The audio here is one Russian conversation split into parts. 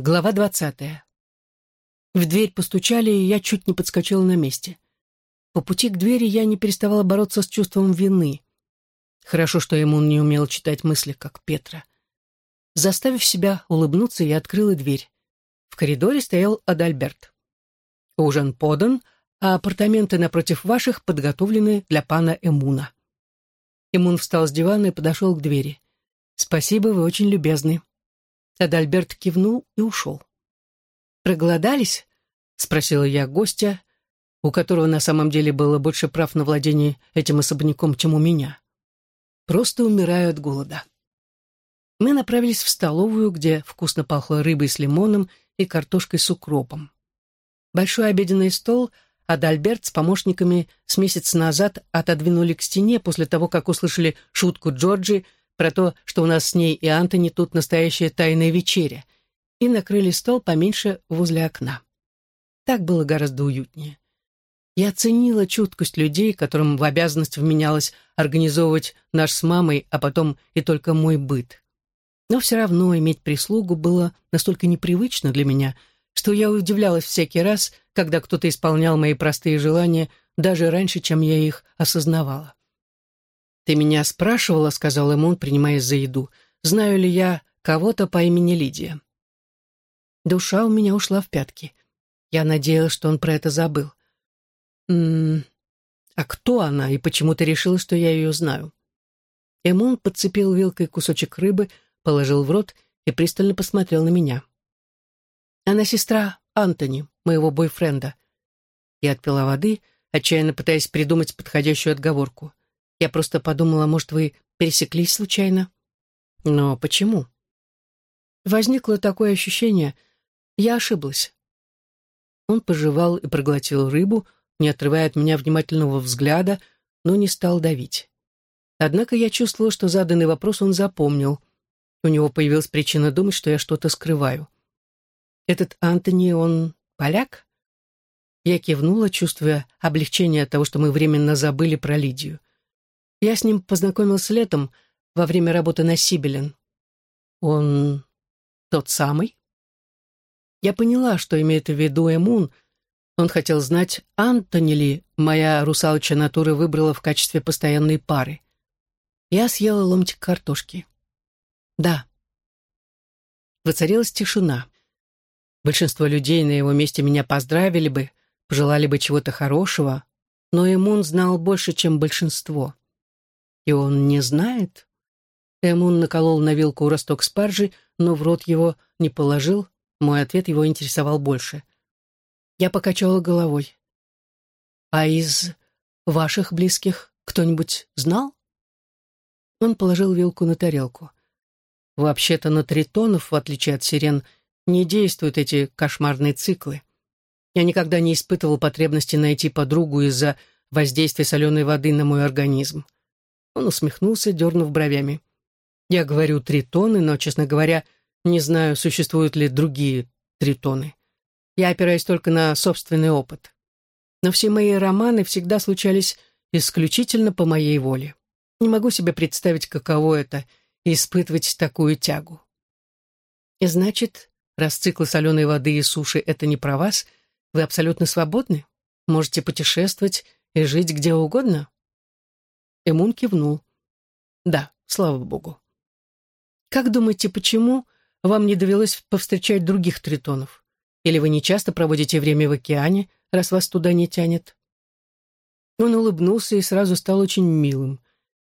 Глава двадцатая. В дверь постучали, и я чуть не подскочила на месте. По пути к двери я не переставала бороться с чувством вины. Хорошо, что ему не умел читать мысли, как Петра. Заставив себя улыбнуться, я открыла дверь. В коридоре стоял Адальберт. «Ужин подан, а апартаменты напротив ваших подготовлены для пана Эмуна». Эмун встал с дивана и подошел к двери. «Спасибо, вы очень любезны». Адальберт кивнул и ушел. «Проголодались?» — спросила я гостя, у которого на самом деле было больше прав на владение этим особняком, чем у меня. Просто умираю от голода. Мы направились в столовую, где вкусно пахло рыбой с лимоном и картошкой с укропом. Большой обеденный стол Адальберт с помощниками с месяц назад отодвинули к стене после того, как услышали шутку Джорджи про то, что у нас с ней и Антони тут настоящая тайная вечеря, и накрыли стол поменьше возле окна. Так было гораздо уютнее. Я оценила чуткость людей, которым в обязанность вменялось организовывать наш с мамой, а потом и только мой быт. Но все равно иметь прислугу было настолько непривычно для меня, что я удивлялась всякий раз, когда кто-то исполнял мои простые желания даже раньше, чем я их осознавала. «Ты меня спрашивала», — сказал Эмон, принимаясь за еду, «знаю ли я кого-то по имени Лидия?» Душа у меня ушла в пятки. Я надеялась, что он про это забыл. «М -м, а кто она и почему ты решила, что я ее знаю?» Эмон подцепил вилкой кусочек рыбы, положил в рот и пристально посмотрел на меня. «Она сестра Антони, моего бойфренда». Я отпила воды, отчаянно пытаясь придумать подходящую отговорку. Я просто подумала, может, вы пересеклись случайно? Но почему? Возникло такое ощущение. Я ошиблась. Он пожевал и проглотил рыбу, не отрывая от меня внимательного взгляда, но не стал давить. Однако я чувствовала, что заданный вопрос он запомнил. У него появилась причина думать, что я что-то скрываю. Этот Антони, он поляк? Я кивнула, чувствуя облегчение от того, что мы временно забыли про Лидию. Я с ним познакомился летом во время работы на Сибелен. Он тот самый? Я поняла, что имеет в виду Эмун. Он хотел знать, Антони ли моя русалочья натура выбрала в качестве постоянной пары. Я съела ломтик картошки. Да. Воцарилась тишина. Большинство людей на его месте меня поздравили бы, пожелали бы чего-то хорошего, но Эмун знал больше, чем большинство. И он не знает? Эмун наколол на вилку росток спаржи, но в рот его не положил. Мой ответ его интересовал больше. Я покачала головой. «А из ваших близких кто-нибудь знал?» Он положил вилку на тарелку. «Вообще-то на тритонов, в отличие от сирен, не действуют эти кошмарные циклы. Я никогда не испытывал потребности найти подругу из-за воздействия соленой воды на мой организм. Он усмехнулся, дернув бровями. «Я говорю тритоны, но, честно говоря, не знаю, существуют ли другие тритоны. Я опираюсь только на собственный опыт. Но все мои романы всегда случались исключительно по моей воле. Не могу себе представить, каково это — испытывать такую тягу. И значит, раз циклы соленой воды и суши — это не про вас, вы абсолютно свободны? Можете путешествовать и жить где угодно? Эмун кивнул. «Да, слава богу». «Как думаете, почему вам не довелось повстречать других тритонов? Или вы не часто проводите время в океане, раз вас туда не тянет?» Он улыбнулся и сразу стал очень милым.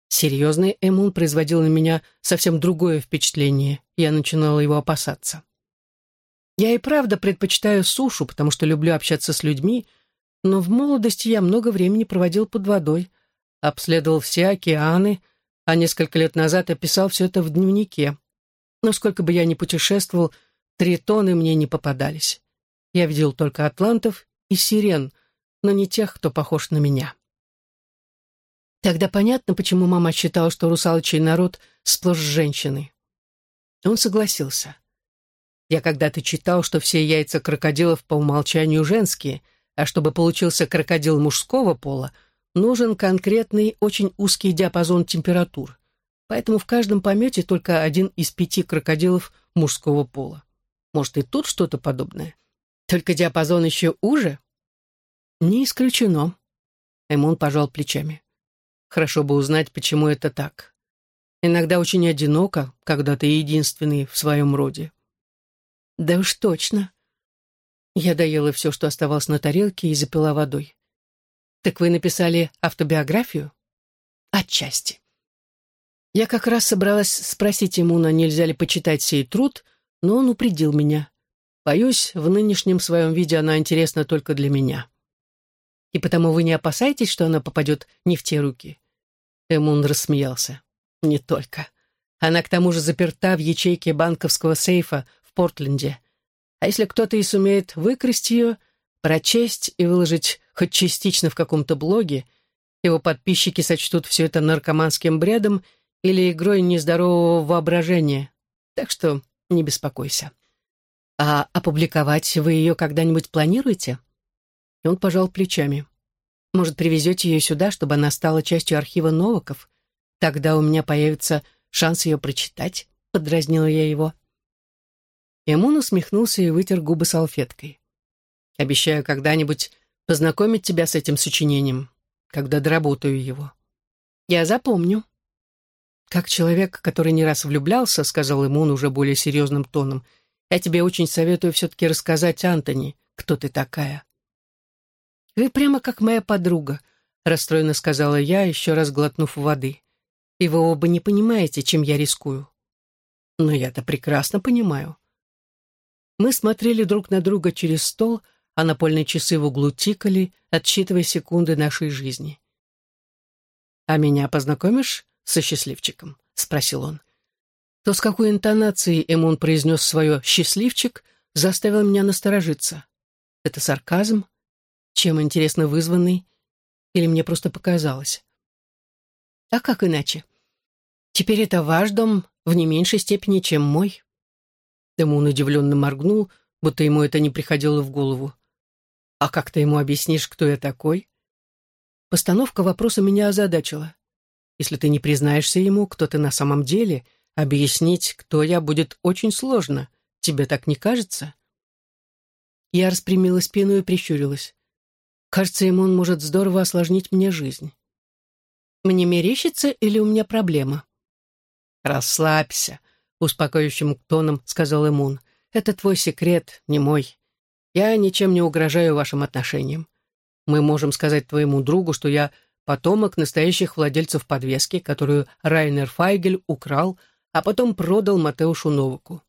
Серьезный Эмун производил на меня совсем другое впечатление. Я начинала его опасаться. Я и правда предпочитаю сушу, потому что люблю общаться с людьми, но в молодости я много времени проводил под водой, обследовал все океаны, а несколько лет назад описал все это в дневнике. Но сколько бы я ни путешествовал, тритоны мне не попадались. Я видел только атлантов и сирен, но не тех, кто похож на меня. Тогда понятно, почему мама считала, что русалочий народ сплошь женщины. Он согласился. Я когда-то читал, что все яйца крокодилов по умолчанию женские, а чтобы получился крокодил мужского пола — нужен конкретный, очень узкий диапазон температур, поэтому в каждом помете только один из пяти крокодилов мужского пола. Может, и тут что-то подобное? Только диапазон еще уже? Не исключено. Эмон пожал плечами. Хорошо бы узнать, почему это так. Иногда очень одиноко, когда ты единственный в своем роде. Да уж точно. Я доела все, что оставалось на тарелке, и запила водой. Так вы написали автобиографию? Отчасти. Я как раз собралась спросить Эмуна, нельзя ли почитать сей труд, но он упредил меня. Боюсь, в нынешнем своем виде она интересна только для меня. И потому вы не опасаетесь, что она попадет не в те руки?» Эмун рассмеялся. «Не только. Она к тому же заперта в ячейке банковского сейфа в Портленде. А если кто-то и сумеет выкрасть ее, прочесть и выложить хоть частично в каком-то блоге, его подписчики сочтут все это наркоманским бредом или игрой нездорового воображения. Так что не беспокойся. А опубликовать вы ее когда-нибудь планируете? И он пожал плечами. Может, привезете ее сюда, чтобы она стала частью архива Новаков? Тогда у меня появится шанс ее прочитать, подразнила я его. Эмун усмехнулся и вытер губы салфеткой. Обещаю когда-нибудь познакомить тебя с этим сочинением, когда доработаю его. Я запомню. «Как человек, который не раз влюблялся», — сказал ему он уже более серьезным тоном, «я тебе очень советую все-таки рассказать Антони, кто ты такая». «Вы прямо как моя подруга», — расстроенно сказала я, еще раз глотнув воды. «И вы оба не понимаете, чем я рискую». «Но я-то прекрасно понимаю». Мы смотрели друг на друга через стол, а напольные часы в углу тикали, отсчитывая секунды нашей жизни. «А меня познакомишь со счастливчиком?» — спросил он. То, с какой интонацией Эмон произнес свое «счастливчик», заставил меня насторожиться. Это сарказм? Чем, интересно, вызванный? Или мне просто показалось? А как иначе? Теперь это ваш дом в не меньшей степени, чем мой. Эмон удивленно моргнул, будто ему это не приходило в голову. А как ты ему объяснишь, кто я такой? Постановка вопроса меня озадачила. Если ты не признаешься ему, кто ты на самом деле, объяснить, кто я, будет очень сложно. Тебе так не кажется?» Я распрямила спину и прищурилась. Кажется, ему он может здорово осложнить мне жизнь. Мне мерещится или у меня проблема? «Расслабься», — успокоивающим тоном сказал Эмун. «Это твой секрет, не мой. Я ничем не угрожаю вашим отношениям. Мы можем сказать твоему другу, что я потомок настоящих владельцев подвески, которую Райнер Файгель украл, а потом продал Матеушу Новаку.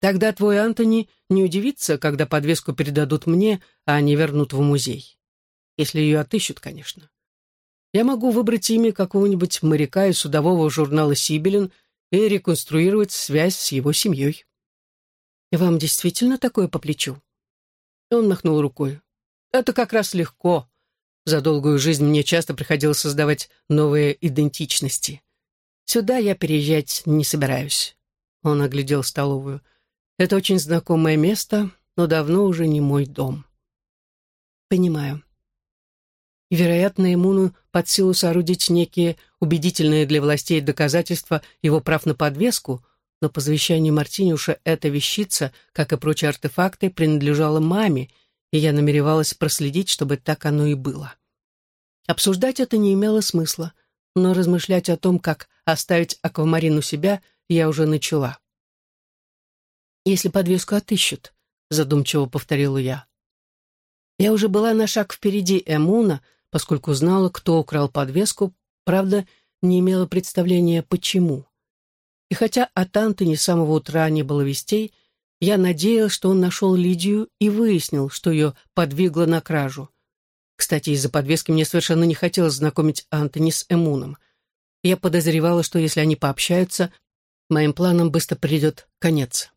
Тогда твой Антони не удивится, когда подвеску передадут мне, а не вернут в музей. Если ее отыщут, конечно. Я могу выбрать имя какого-нибудь моряка из судового журнала «Сибелин» и реконструировать связь с его семьей. «Вам действительно такое по плечу?» Он махнул рукой. «Это как раз легко. За долгую жизнь мне часто приходилось создавать новые идентичности. Сюда я переезжать не собираюсь. Он оглядел столовую. Это очень знакомое место, но давно уже не мой дом. Понимаю. И, вероятно, ему под силу соорудить некие убедительные для властей доказательства его прав на подвеску, но по завещанию Мартинюша эта вещица, как и прочие артефакты, принадлежала маме, и я намеревалась проследить, чтобы так оно и было. Обсуждать это не имело смысла, но размышлять о том, как оставить аквамарин у себя, я уже начала. «Если подвеску отыщут», — задумчиво повторила я. Я уже была на шаг впереди Эмуна, поскольку знала, кто украл подвеску, правда, не имела представления, почему. И хотя от Антони с самого утра не было вестей, я надеялась, что он нашел Лидию и выяснил, что ее подвигло на кражу. Кстати, из-за подвески мне совершенно не хотелось знакомить Антони с Эмуном. Я подозревала, что если они пообщаются, моим планам быстро придет конец.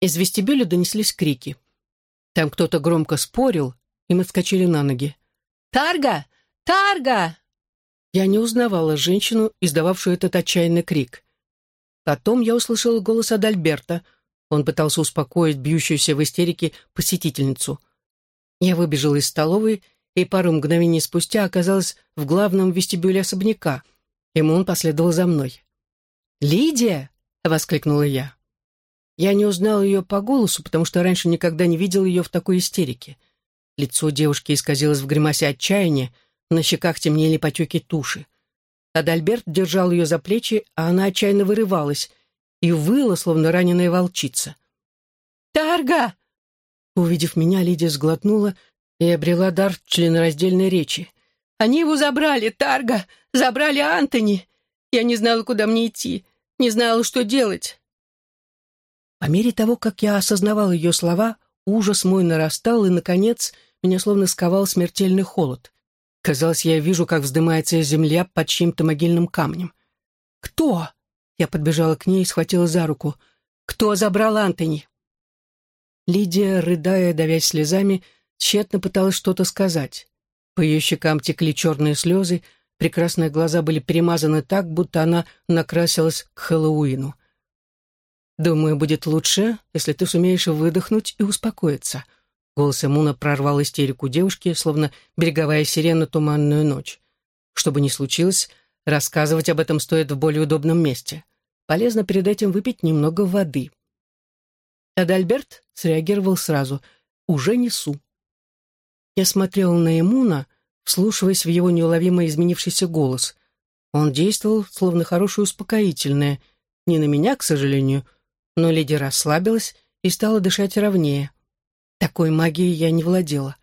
Из вестибюля донеслись крики. Там кто-то громко спорил, и мы вскочили на ноги. «Тарга! Тарга!» Я не узнавала женщину, издававшую этот отчаянный крик. Потом я услышала голос Адальберта. Он пытался успокоить бьющуюся в истерике посетительницу. Я выбежала из столовой и пару мгновений спустя оказалась в главном вестибюле особняка. Ему он последовал за мной. «Лидия!» — воскликнула я. Я не узнал ее по голосу, потому что раньше никогда не видел ее в такой истерике. Лицо девушки исказилось в гримасе отчаяния, на щеках темнели потеки туши. Адальберт держал ее за плечи, а она отчаянно вырывалась и выла, словно раненая волчица. «Тарга!» Увидев меня, Лидия сглотнула и обрела дар членораздельной речи. «Они его забрали, Тарга! Забрали Антони! Я не знала, куда мне идти, не знала, что делать!» По мере того, как я осознавал ее слова, ужас мой нарастал, и, наконец, меня словно сковал смертельный холод. Казалось, я вижу, как вздымается земля под чьим-то могильным камнем. «Кто?» Я подбежала к ней и схватила за руку. «Кто забрал Антони?» Лидия, рыдая, давясь слезами, тщетно пыталась что-то сказать. По ее щекам текли черные слезы, прекрасные глаза были перемазаны так, будто она накрасилась к Хэллоуину. «Думаю, будет лучше, если ты сумеешь выдохнуть и успокоиться», Голос Эмуна прорвал истерику девушки, словно береговая сирена туманную ночь. Что бы ни случилось, рассказывать об этом стоит в более удобном месте. Полезно перед этим выпить немного воды. Адальберт среагировал сразу. «Уже несу». Я смотрел на Эмуна, вслушиваясь в его неуловимо изменившийся голос. Он действовал, словно хорошее успокоительное. Не на меня, к сожалению, но леди расслабилась и стала дышать ровнее. Такой магией я не владела.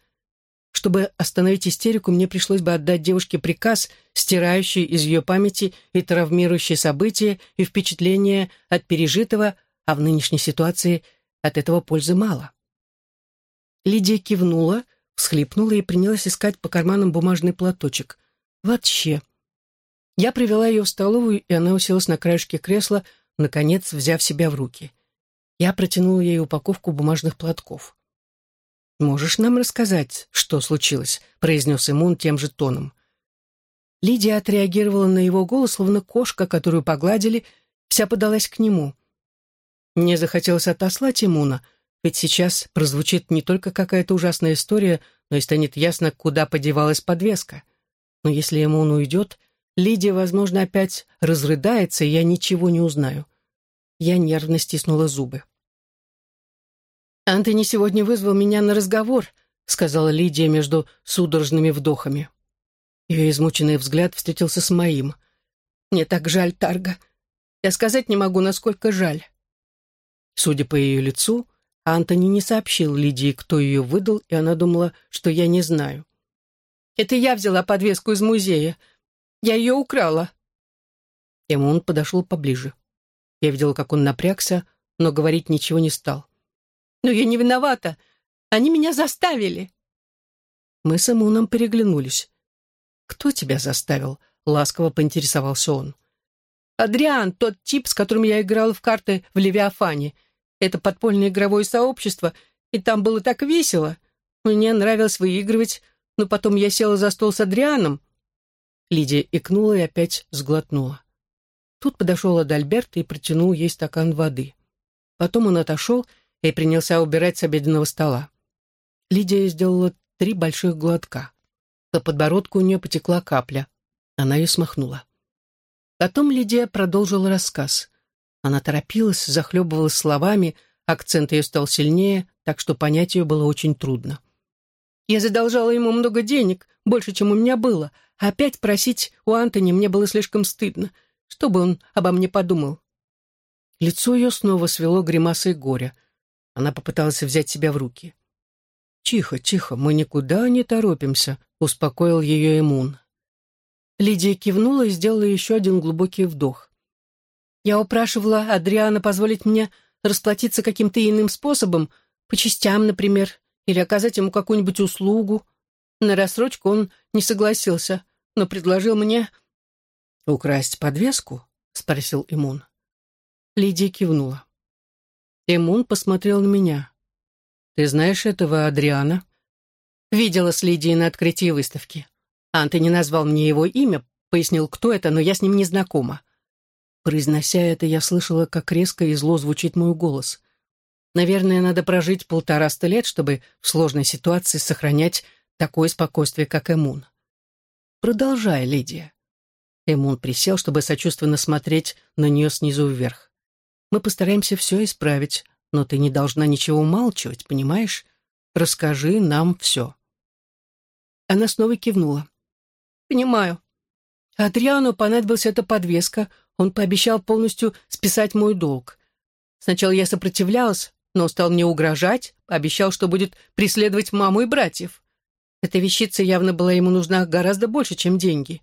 Чтобы остановить истерику, мне пришлось бы отдать девушке приказ, стирающий из ее памяти и травмирующие события и впечатления от пережитого, а в нынешней ситуации от этого пользы мало. Лидия кивнула, всхлипнула и принялась искать по карманам бумажный платочек. Вообще. Я привела ее в столовую, и она уселась на краешке кресла, наконец взяв себя в руки. Я протянула ей упаковку бумажных платков. «Можешь нам рассказать, что случилось?» — произнес Имун тем же тоном. Лидия отреагировала на его голос, словно кошка, которую погладили, вся подалась к нему. Мне захотелось отослать Имуна, ведь сейчас прозвучит не только какая-то ужасная история, но и станет ясно, куда подевалась подвеска. Но если Имун уйдет, Лидия, возможно, опять разрыдается, и я ничего не узнаю. Я нервно стиснула зубы. «Антони сегодня вызвал меня на разговор», — сказала Лидия между судорожными вдохами. Ее измученный взгляд встретился с моим. «Мне так жаль, Тарга. Я сказать не могу, насколько жаль». Судя по ее лицу, Антони не сообщил Лидии, кто ее выдал, и она думала, что я не знаю. «Это я взяла подвеску из музея. Я ее украла». Эмон подошел поближе. Я видела, как он напрягся, но говорить ничего не стал. Но я не виновата. Они меня заставили. Мы с Эмуном переглянулись. «Кто тебя заставил?» — ласково поинтересовался он. «Адриан, тот тип, с которым я играла в карты в Левиафане. Это подпольное игровое сообщество, и там было так весело. Мне нравилось выигрывать, но потом я села за стол с Адрианом». Лидия икнула и опять сглотнула. Тут подошел Адальберт и протянул ей стакан воды. Потом он отошел и принялся убирать с обеденного стола. Лидия сделала три больших глотка. По подбородку у нее потекла капля. Она ее смахнула. Потом Лидия продолжила рассказ. Она торопилась, захлебывалась словами, акцент ее стал сильнее, так что понять ее было очень трудно. Я задолжала ему много денег, больше, чем у меня было, опять просить у Антони мне было слишком стыдно. Что бы он обо мне подумал? Лицо ее снова свело гримасой горя — она попыталась взять себя в руки. «Тихо, тихо, мы никуда не торопимся», — успокоил ее иммун. Лидия кивнула и сделала еще один глубокий вдох. «Я упрашивала Адриана позволить мне расплатиться каким-то иным способом, по частям, например, или оказать ему какую-нибудь услугу. На рассрочку он не согласился, но предложил мне...» «Украсть подвеску?» — спросил Имун. Лидия кивнула. Эмун посмотрел на меня. «Ты знаешь этого Адриана?» «Видела с Лидией на открытии выставки. Антони назвал мне его имя, пояснил, кто это, но я с ним не знакома». Произнося это, я слышала, как резко и зло звучит мой голос. Наверное, надо прожить полтораста лет, чтобы в сложной ситуации сохранять такое спокойствие, как Эмун. «Продолжай, Лидия». Эмун присел, чтобы сочувственно смотреть на нее снизу вверх. Мы постараемся все исправить, но ты не должна ничего умалчивать, понимаешь? Расскажи нам все». Она снова кивнула. «Понимаю. Адриану понадобилась эта подвеска, он пообещал полностью списать мой долг. Сначала я сопротивлялась, но стал мне угрожать, обещал, что будет преследовать маму и братьев. Эта вещица явно была ему нужна гораздо больше, чем деньги.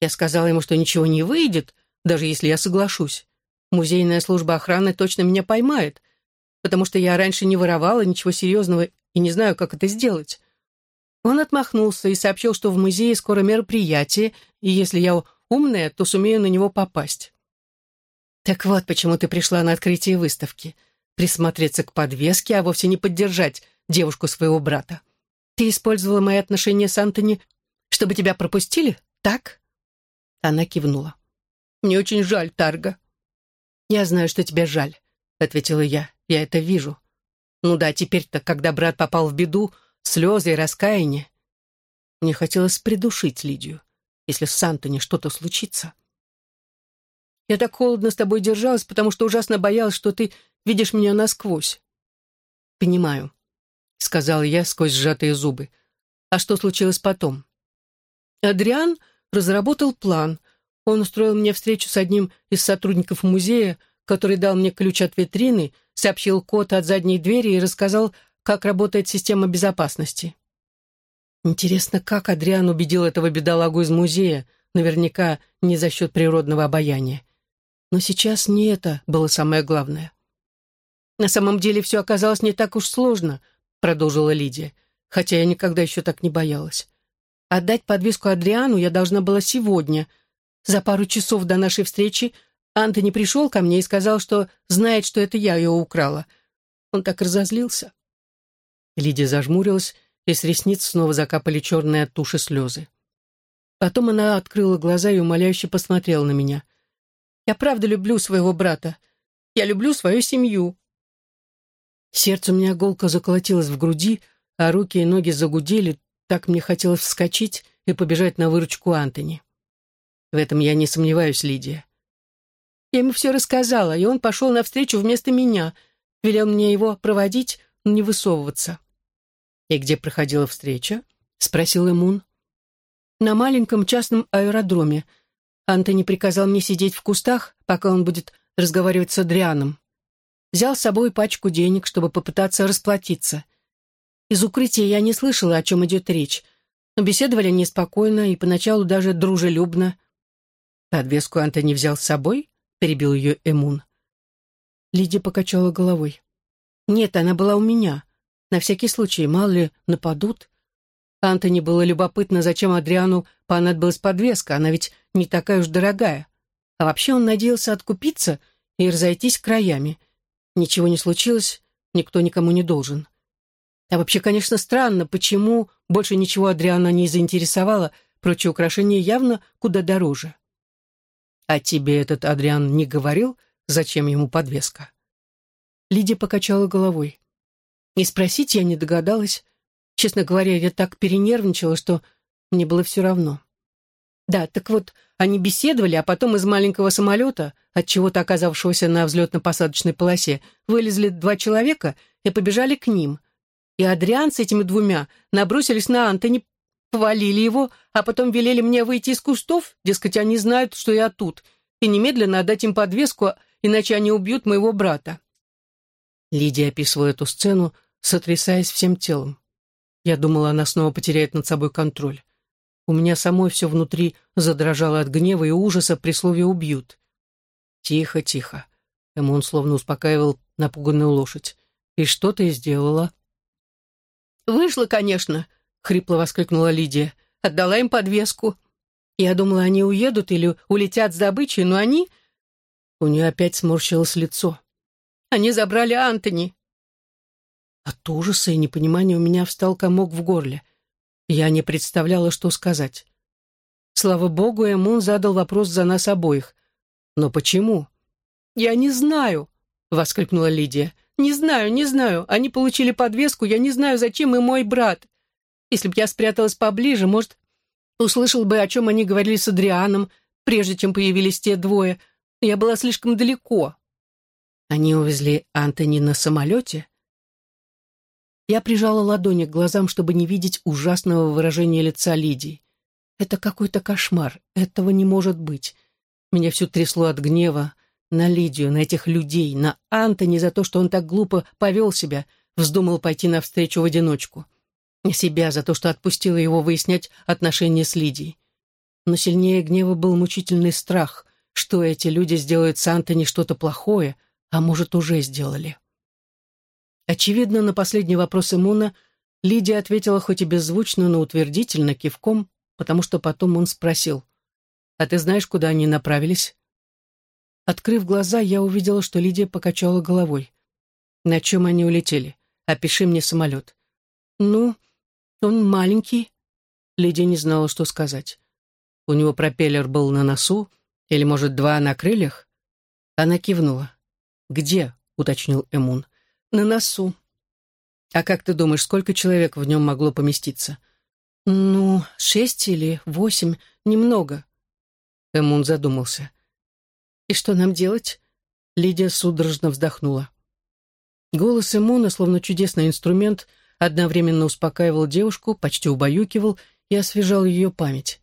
Я сказала ему, что ничего не выйдет, даже если я соглашусь. Музейная служба охраны точно меня поймает, потому что я раньше не воровала ничего серьезного и не знаю, как это сделать. Он отмахнулся и сообщил, что в музее скоро мероприятие, и если я умная, то сумею на него попасть. Так вот, почему ты пришла на открытие выставки. Присмотреться к подвеске, а вовсе не поддержать девушку своего брата. Ты использовала мои отношения с Антони, чтобы тебя пропустили, так? Она кивнула. Мне очень жаль, Тарга. Я знаю, что тебе жаль, ответила я. Я это вижу. Ну да, теперь-то, когда брат попал в беду, слезы и раскаяние. Мне хотелось придушить Лидию, если с Антони что-то случится. Я так холодно с тобой держалась, потому что ужасно боялась, что ты видишь меня насквозь. Понимаю, сказала я сквозь сжатые зубы. А что случилось потом? Адриан разработал план. Он устроил мне встречу с одним из сотрудников музея, который дал мне ключ от витрины, сообщил код от задней двери и рассказал, как работает система безопасности. Интересно, как Адриан убедил этого бедолагу из музея, наверняка не за счет природного обаяния. Но сейчас не это было самое главное. «На самом деле все оказалось не так уж сложно», — продолжила Лидия, хотя я никогда еще так не боялась. «Отдать подвеску Адриану я должна была сегодня. За пару часов до нашей встречи Антони пришел ко мне и сказал, что знает, что это я ее украла. Он так разозлился». Лидия зажмурилась, и с ресниц снова закапали черные от туши слезы. Потом она открыла глаза и умоляюще посмотрела на меня. Я правда люблю своего брата. Я люблю свою семью». Сердце у меня голко заколотилось в груди, а руки и ноги загудели, так мне хотелось вскочить и побежать на выручку Антони. В этом я не сомневаюсь, Лидия. Я ему все рассказала, и он пошел навстречу вместо меня, велел мне его проводить, но не высовываться. «И где проходила встреча?» — спросил Эмун. «На маленьком частном аэродроме», Антони приказал мне сидеть в кустах, пока он будет разговаривать с Адрианом. Взял с собой пачку денег, чтобы попытаться расплатиться. Из укрытия я не слышала, о чем идет речь, но беседовали они спокойно и поначалу даже дружелюбно. «Подвеску Антони взял с собой?» — перебил ее Эмун. Лидия покачала головой. «Нет, она была у меня. На всякий случай, мало ли, нападут. Антони было любопытно, зачем Адриану понадобилась подвеска, она ведь не такая уж дорогая. А вообще он надеялся откупиться и разойтись краями. Ничего не случилось, никто никому не должен. А вообще, конечно, странно, почему больше ничего Адриана не заинтересовало, прочие украшения явно куда дороже. А тебе этот Адриан не говорил, зачем ему подвеска? Лидия покачала головой. И спросить я не догадалась. Честно говоря, я так перенервничала, что мне было все равно. Да, так вот, они беседовали, а потом из маленького самолета, от чего-то оказавшегося на взлетно-посадочной полосе, вылезли два человека и побежали к ним. И Адриан с этими двумя набросились на Антони, повалили его, а потом велели мне выйти из кустов, дескать, они знают, что я тут, и немедленно отдать им подвеску, иначе они убьют моего брата. Лидия описывала эту сцену, сотрясаясь всем телом. Я думала, она снова потеряет над собой контроль. У меня самой все внутри задрожало от гнева и ужаса при слове «убьют». «Тихо, тихо». Ему он словно успокаивал напуганную лошадь. «И что ты сделала?» «Вышло, конечно», — хрипло воскликнула Лидия. «Отдала им подвеску. Я думала, они уедут или улетят с добычей, но они...» У нее опять сморщилось лицо. «Они забрали Антони. От ужаса и непонимания у меня встал комок в горле. Я не представляла, что сказать. Слава богу, Эмун задал вопрос за нас обоих. Но почему? «Я не знаю», — воскликнула Лидия. «Не знаю, не знаю. Они получили подвеску, я не знаю, зачем и мой брат. Если бы я спряталась поближе, может, услышал бы, о чем они говорили с Адрианом, прежде чем появились те двое. Я была слишком далеко». Они увезли Антони на самолете? Я прижала ладони к глазам, чтобы не видеть ужасного выражения лица Лидии. Это какой-то кошмар. Этого не может быть. Меня все трясло от гнева на Лидию, на этих людей, на Антони за то, что он так глупо повел себя, вздумал пойти навстречу в одиночку. На себя за то, что отпустила его выяснять отношения с Лидией. Но сильнее гнева был мучительный страх, что эти люди сделают с Антони что-то плохое, а может, уже сделали. Очевидно, на последний вопрос Имуна Лидия ответила хоть и беззвучно, но утвердительно, кивком, потому что потом он спросил, «А ты знаешь, куда они направились?» Открыв глаза, я увидела, что Лидия покачала головой. «На чем они улетели? Опиши мне самолет». «Ну, он маленький». Лидия не знала, что сказать. У него пропеллер был на носу, или, может, два на крыльях? Она кивнула. «Где?» — уточнил Эмун. «На носу». «А как ты думаешь, сколько человек в нем могло поместиться?» «Ну, шесть или восемь, немного». Эмун задумался. «И что нам делать?» Лидия судорожно вздохнула. Голос Эмуна, словно чудесный инструмент, одновременно успокаивал девушку, почти убаюкивал и освежал ее память.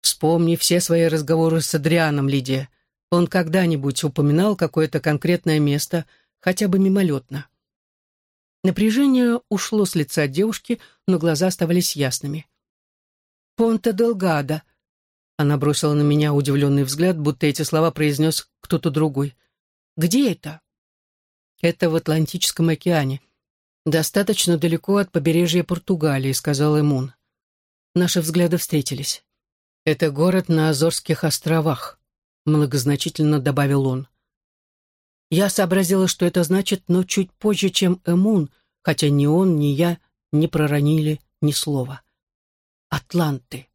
Вспомни все свои разговоры с Адрианом, Лидия. Он когда-нибудь упоминал какое-то конкретное место, хотя бы мимолетно. Напряжение ушло с лица девушки, но глаза оставались ясными. «Понте Делгадо», — она бросила на меня удивленный взгляд, будто эти слова произнес кто-то другой. «Где это?» «Это в Атлантическом океане. Достаточно далеко от побережья Португалии», — сказал Эмун. Наши взгляды встретились. «Это город на Азорских островах», — многозначительно добавил он. Я сообразила, что это значит, но чуть позже, чем Эмун, хотя ни он, ни я не проронили ни слова. «Атланты».